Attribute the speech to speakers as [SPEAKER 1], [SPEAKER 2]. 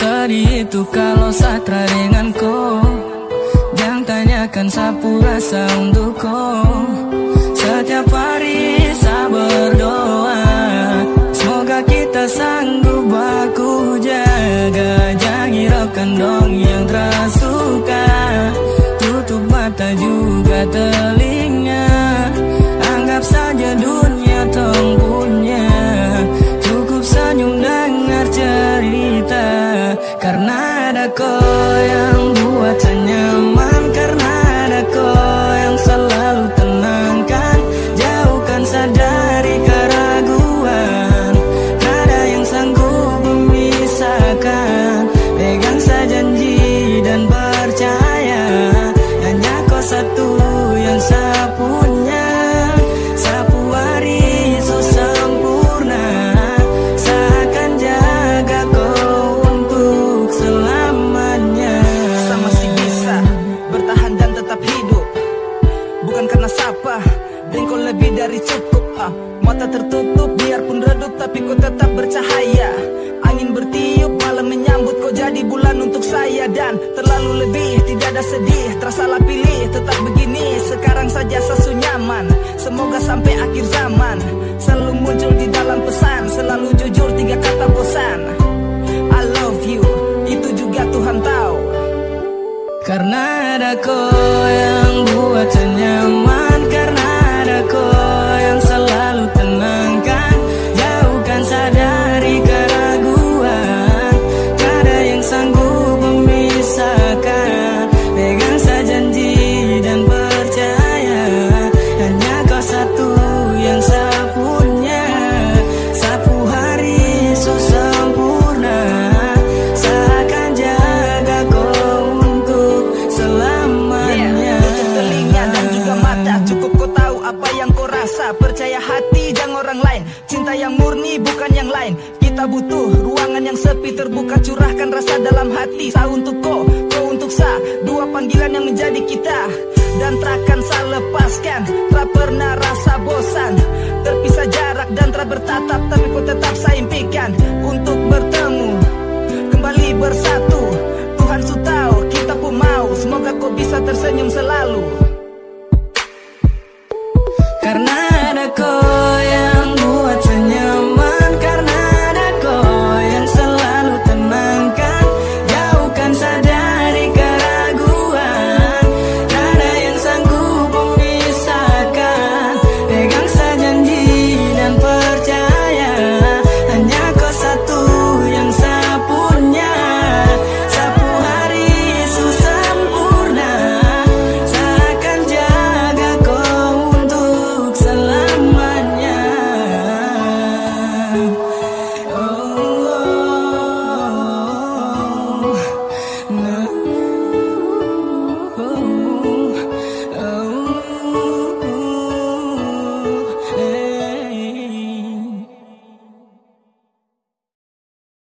[SPEAKER 1] Sedih itu kalau satra dengan kau Jangan tanyakan sapu rasa untuk kau Setiap hari saya berdoa Semoga kita sanggup baku jaga. Jangan hiraukan dong yang terasuka. Tutup mata juga telinga janji dan percaya. Hanya kau satu yang saya punya Sapu hari so sempurna Saya akan jaga kau untuk selamanya.
[SPEAKER 2] Saya masih bisa bertahan dan tetap hidup. Bukan karena sapa kau lebih dari cukup. Ah. Mata tertutup biarpun redup Tapi kau tetap menyambut Kau jadi bulan untuk saya Dan terlalu lebih tidak ada sedih Tersalah pilih tetap begini. Sekarang saja sesu nyaman Semoga sampai akhir zaman. Selalu muncul di dalam pesan Selalu jujur tiga kata bosan. I love you Itu juga Tuhan tahu.
[SPEAKER 1] Karena ada kau yang
[SPEAKER 2] murni bukan yang lain. Kita butuh ruangan yang sepi Terbuka curahkan rasa dalam hati. Sa untuk kau, kau untuk sa. Dua panggilan yang menjadi kita. Dan takkan sa lepaskan. Tak pernah rasa bosan. Terpisah jarak dan tak bertatap. Tapi kau tetap